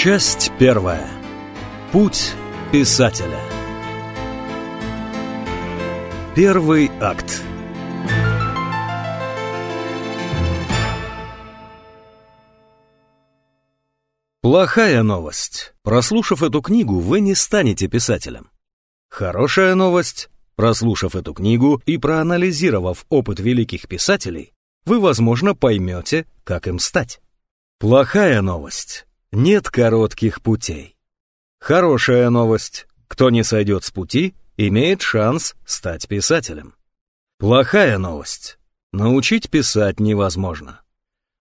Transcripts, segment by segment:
Часть первая. Путь писателя. Первый акт. Плохая новость. Прослушав эту книгу, вы не станете писателем. Хорошая новость. Прослушав эту книгу и проанализировав опыт великих писателей, вы, возможно, поймете, как им стать. Плохая новость. Нет коротких путей. Хорошая новость. Кто не сойдет с пути, имеет шанс стать писателем. Плохая новость. Научить писать невозможно.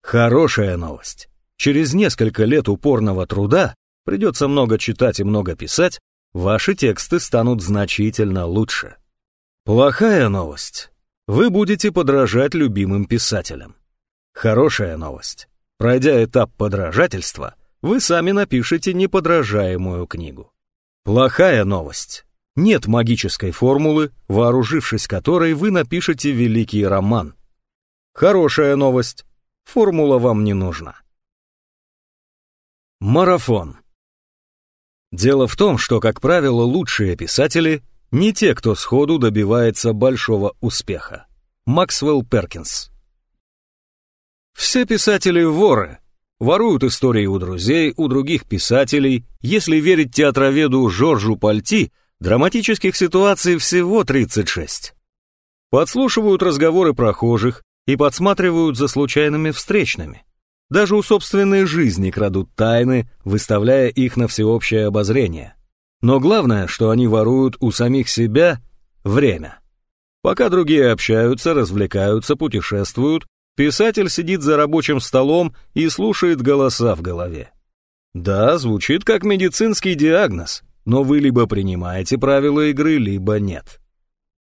Хорошая новость. Через несколько лет упорного труда, придется много читать и много писать, ваши тексты станут значительно лучше. Плохая новость. Вы будете подражать любимым писателям. Хорошая новость. Пройдя этап подражательства – вы сами напишете неподражаемую книгу. Плохая новость. Нет магической формулы, вооружившись которой вы напишете великий роман. Хорошая новость. Формула вам не нужна. Марафон. Дело в том, что, как правило, лучшие писатели не те, кто сходу добивается большого успеха. Максвелл Перкинс. Все писатели воры, Воруют истории у друзей, у других писателей. Если верить театроведу Жоржу Пальти, драматических ситуаций всего 36. Подслушивают разговоры прохожих и подсматривают за случайными встречными. Даже у собственной жизни крадут тайны, выставляя их на всеобщее обозрение. Но главное, что они воруют у самих себя – время. Пока другие общаются, развлекаются, путешествуют, Писатель сидит за рабочим столом и слушает голоса в голове. Да, звучит как медицинский диагноз, но вы либо принимаете правила игры, либо нет.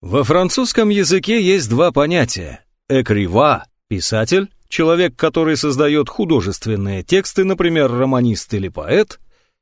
Во французском языке есть два понятия. Экрива – писатель, человек, который создает художественные тексты, например, романист или поэт,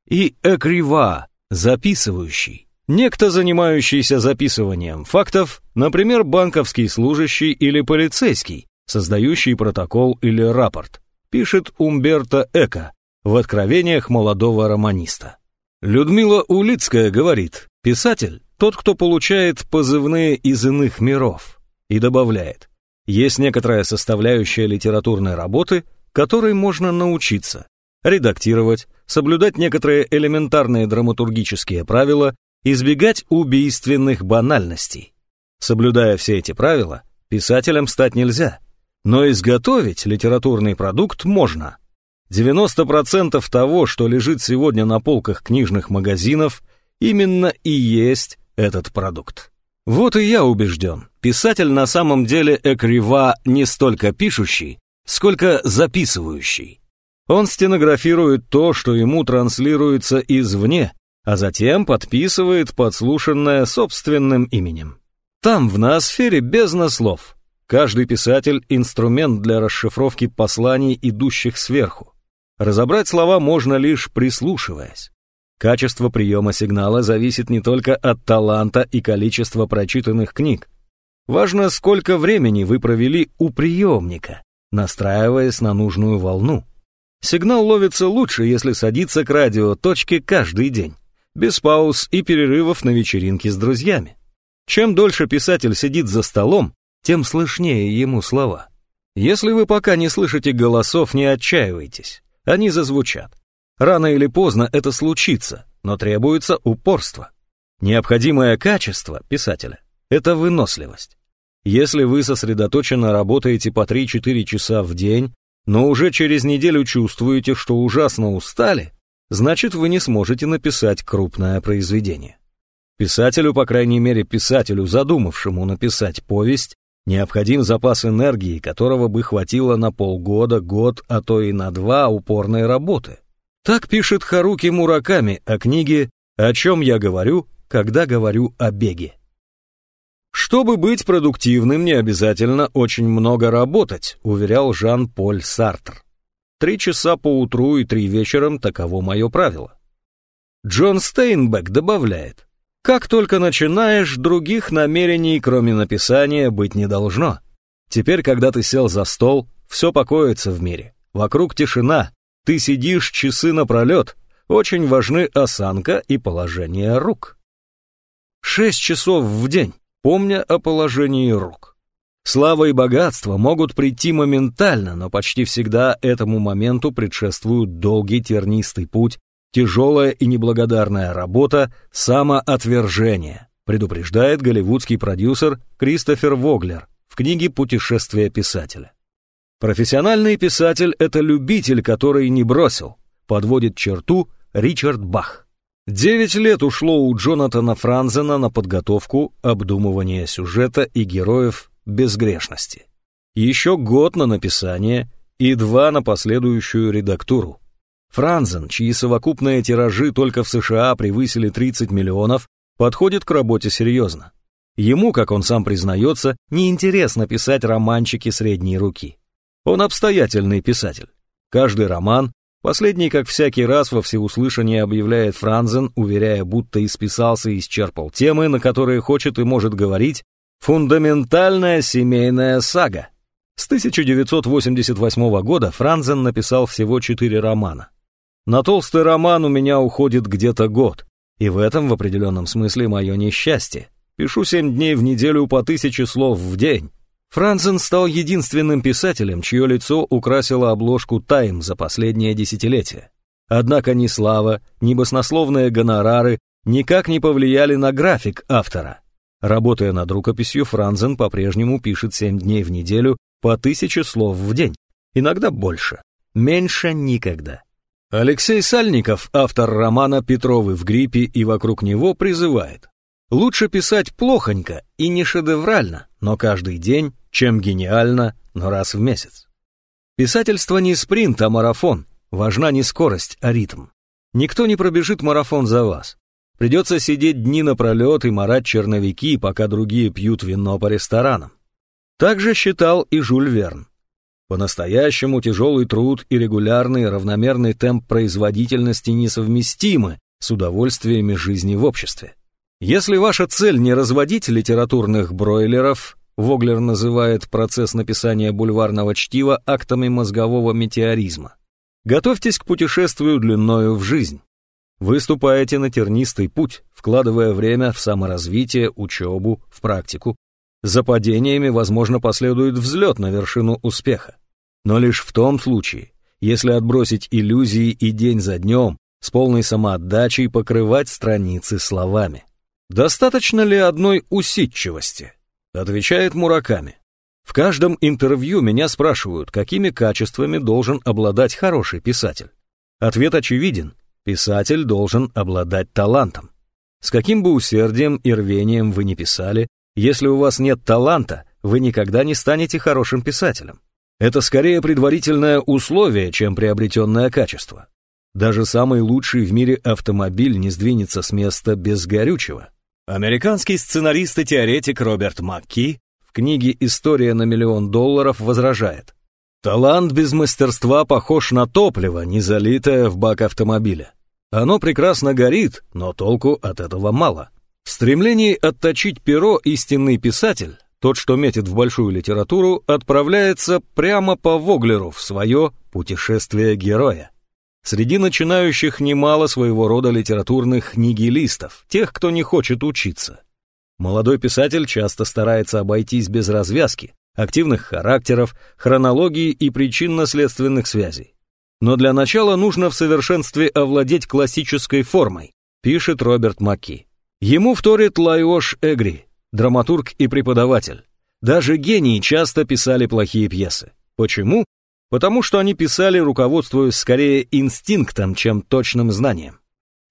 и экрива – записывающий. Некто, занимающийся записыванием фактов, например, банковский служащий или полицейский, создающий протокол или рапорт, пишет Умберто Эко в «Откровениях молодого романиста». Людмила Улицкая говорит, писатель – тот, кто получает позывные из иных миров, и добавляет, есть некоторая составляющая литературной работы, которой можно научиться, редактировать, соблюдать некоторые элементарные драматургические правила, избегать убийственных банальностей. Соблюдая все эти правила, писателем стать нельзя – но изготовить литературный продукт можно. 90% того, что лежит сегодня на полках книжных магазинов, именно и есть этот продукт. Вот и я убежден, писатель на самом деле экрива не столько пишущий, сколько записывающий. Он стенографирует то, что ему транслируется извне, а затем подписывает подслушанное собственным именем. Там, в ноосфере, без слов – Каждый писатель — инструмент для расшифровки посланий, идущих сверху. Разобрать слова можно лишь прислушиваясь. Качество приема сигнала зависит не только от таланта и количества прочитанных книг. Важно, сколько времени вы провели у приемника, настраиваясь на нужную волну. Сигнал ловится лучше, если садиться к радиоточке каждый день, без пауз и перерывов на вечеринке с друзьями. Чем дольше писатель сидит за столом, тем слышнее ему слова. Если вы пока не слышите голосов, не отчаивайтесь. Они зазвучат. Рано или поздно это случится, но требуется упорство. Необходимое качество писателя – это выносливость. Если вы сосредоточенно работаете по 3-4 часа в день, но уже через неделю чувствуете, что ужасно устали, значит вы не сможете написать крупное произведение. Писателю, по крайней мере писателю, задумавшему написать повесть, Необходим запас энергии, которого бы хватило на полгода, год, а то и на два упорной работы. Так пишет Харуки Мураками о книге «О чем я говорю, когда говорю о беге». Чтобы быть продуктивным, не обязательно очень много работать, уверял Жан-Поль Сартр. Три часа по утру и три вечером – таково мое правило. Джон Стейнбек добавляет, как только начинаешь, других намерений, кроме написания, быть не должно. Теперь, когда ты сел за стол, все покоится в мире. Вокруг тишина, ты сидишь часы напролет, Очень важны осанка и положение рук. Шесть часов в день, помня о положении рук. Слава и богатство могут прийти моментально, но почти всегда этому моменту предшествуют долгий тернистый путь, тяжелая и неблагодарная работа, самоотвержение, предупреждает голливудский продюсер Кристофер Воглер в книге «Путешествие писателя». Профессиональный писатель – это любитель, который не бросил, подводит черту Ричард Бах. Девять лет ушло у Джонатана Франзена на подготовку, обдумывание сюжета и героев безгрешности. Еще год на написание и два на последующую редактуру. Франзен, чьи совокупные тиражи только в США превысили 30 миллионов, подходит к работе серьезно. Ему, как он сам признается, неинтересно писать романчики средней руки. Он обстоятельный писатель. Каждый роман Последний, как всякий раз, во всеуслышание объявляет Франзен, уверяя, будто исписался и исчерпал темы, на которые хочет и может говорить, фундаментальная семейная сага. С 1988 года Франзен написал всего четыре романа. На толстый роман у меня уходит где-то год, и в этом в определенном смысле мое несчастье. Пишу семь дней в неделю по тысяче слов в день, Францен стал единственным писателем, чье лицо украсило обложку «Тайм» за последнее десятилетие. Однако ни слава, ни баснословные гонорары никак не повлияли на график автора. Работая над рукописью, Франзен по-прежнему пишет 7 дней в неделю по тысяче слов в день, иногда больше, меньше никогда. Алексей Сальников, автор романа «Петровы в гриппе» и вокруг него, призывает Лучше писать плохонько и не шедеврально, но каждый день, чем гениально, но раз в месяц. Писательство не спринт, а марафон. Важна не скорость, а ритм. Никто не пробежит марафон за вас. Придется сидеть дни напролет и марать черновики, пока другие пьют вино по ресторанам. Так же считал и Жюль Верн. По-настоящему тяжелый труд и регулярный равномерный темп производительности несовместимы с удовольствиями жизни в обществе. Если ваша цель не разводить литературных бройлеров, Воглер называет процесс написания бульварного чтива актами мозгового метеоризма. Готовьтесь к путешествию длиною в жизнь. Выступаете на тернистый путь, вкладывая время в саморазвитие, учебу, в практику. За падениями, возможно, последует взлет на вершину успеха. Но лишь в том случае, если отбросить иллюзии и день за днем, с полной самоотдачей покрывать страницы словами. Достаточно ли одной усидчивости? Отвечает Мураками. В каждом интервью меня спрашивают, какими качествами должен обладать хороший писатель. Ответ очевиден. Писатель должен обладать талантом. С каким бы усердием и рвением вы ни писали, если у вас нет таланта, вы никогда не станете хорошим писателем. Это скорее предварительное условие, чем приобретенное качество. Даже самый лучший в мире автомобиль не сдвинется с места без горючего. Американский сценарист и теоретик Роберт Макки в книге «История на миллион долларов» возражает. Талант без мастерства похож на топливо, не залитое в бак автомобиля. Оно прекрасно горит, но толку от этого мало. В стремлении отточить перо истинный писатель, тот, что метит в большую литературу, отправляется прямо по Воглеру в свое путешествие героя. Среди начинающих немало своего рода литературных нигилистов, тех, кто не хочет учиться. Молодой писатель часто старается обойтись без развязки, активных характеров, хронологии и причинно-следственных связей. Но для начала нужно в совершенстве овладеть классической формой, пишет Роберт Маки. Ему вторит Лайош Эгри, драматург и преподаватель. Даже гении часто писали плохие пьесы. Почему? потому что они писали, руководствуясь скорее инстинктом, чем точным знанием.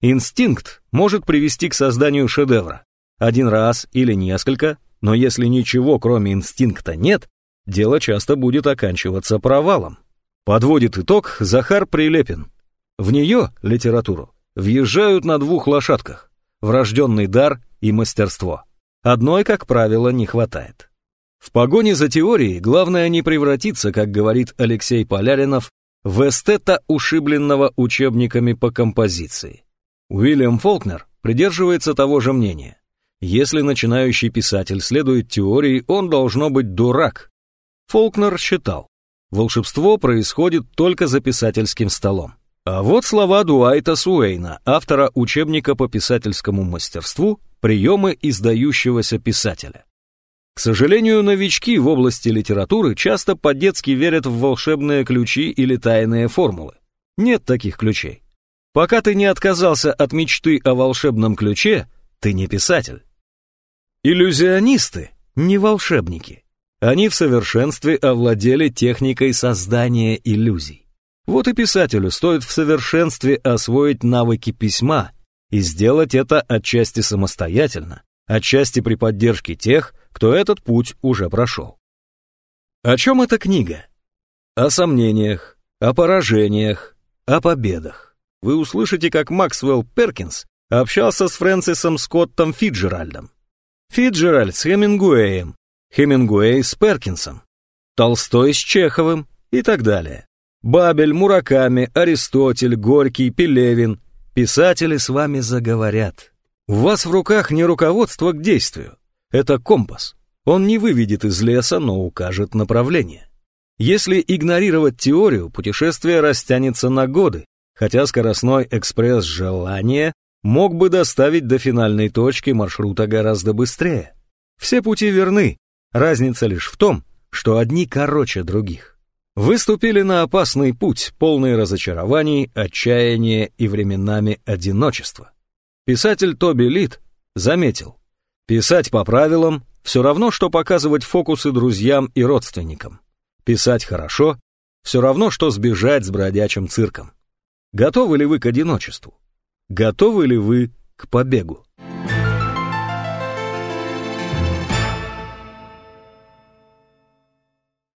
Инстинкт может привести к созданию шедевра. Один раз или несколько, но если ничего кроме инстинкта нет, дело часто будет оканчиваться провалом. Подводит итог Захар Прилепин. В нее, литературу, въезжают на двух лошадках – врожденный дар и мастерство. Одной, как правило, не хватает. В погоне за теорией главное не превратиться, как говорит Алексей Поляринов, в эстета, ушибленного учебниками по композиции. Уильям Фолкнер придерживается того же мнения. Если начинающий писатель следует теории, он должно быть дурак. Фолкнер считал, волшебство происходит только за писательским столом. А вот слова Дуайта Суэйна, автора учебника по писательскому мастерству «Приемы издающегося писателя». К сожалению, новички в области литературы часто по-детски верят в волшебные ключи или тайные формулы. Нет таких ключей. Пока ты не отказался от мечты о волшебном ключе, ты не писатель. Иллюзионисты не волшебники. Они в совершенстве овладели техникой создания иллюзий. Вот и писателю стоит в совершенстве освоить навыки письма и сделать это отчасти самостоятельно, отчасти при поддержке тех, кто этот путь уже прошел. О чем эта книга? О сомнениях, о поражениях, о победах. Вы услышите, как Максвелл Перкинс общался с Фрэнсисом Скоттом Фиджеральдом. Фиджеральд с Хемингуэем, Хемингуэй с Перкинсом, Толстой с Чеховым и так далее. Бабель, Мураками, Аристотель, Горький, Пелевин. Писатели с вами заговорят. У вас в руках не руководство к действию. Это компас. Он не выведет из леса, но укажет направление. Если игнорировать теорию, путешествие растянется на годы, хотя скоростной экспресс желания мог бы доставить до финальной точки маршрута гораздо быстрее. Все пути верны, разница лишь в том, что одни короче других. Выступили на опасный путь, полный разочарований, отчаяния и временами одиночества. Писатель Тоби Лид заметил, писать по правилам все равно, что показывать фокусы друзьям и родственникам. Писать хорошо все равно, что сбежать с бродячим цирком. Готовы ли вы к одиночеству? Готовы ли вы к побегу?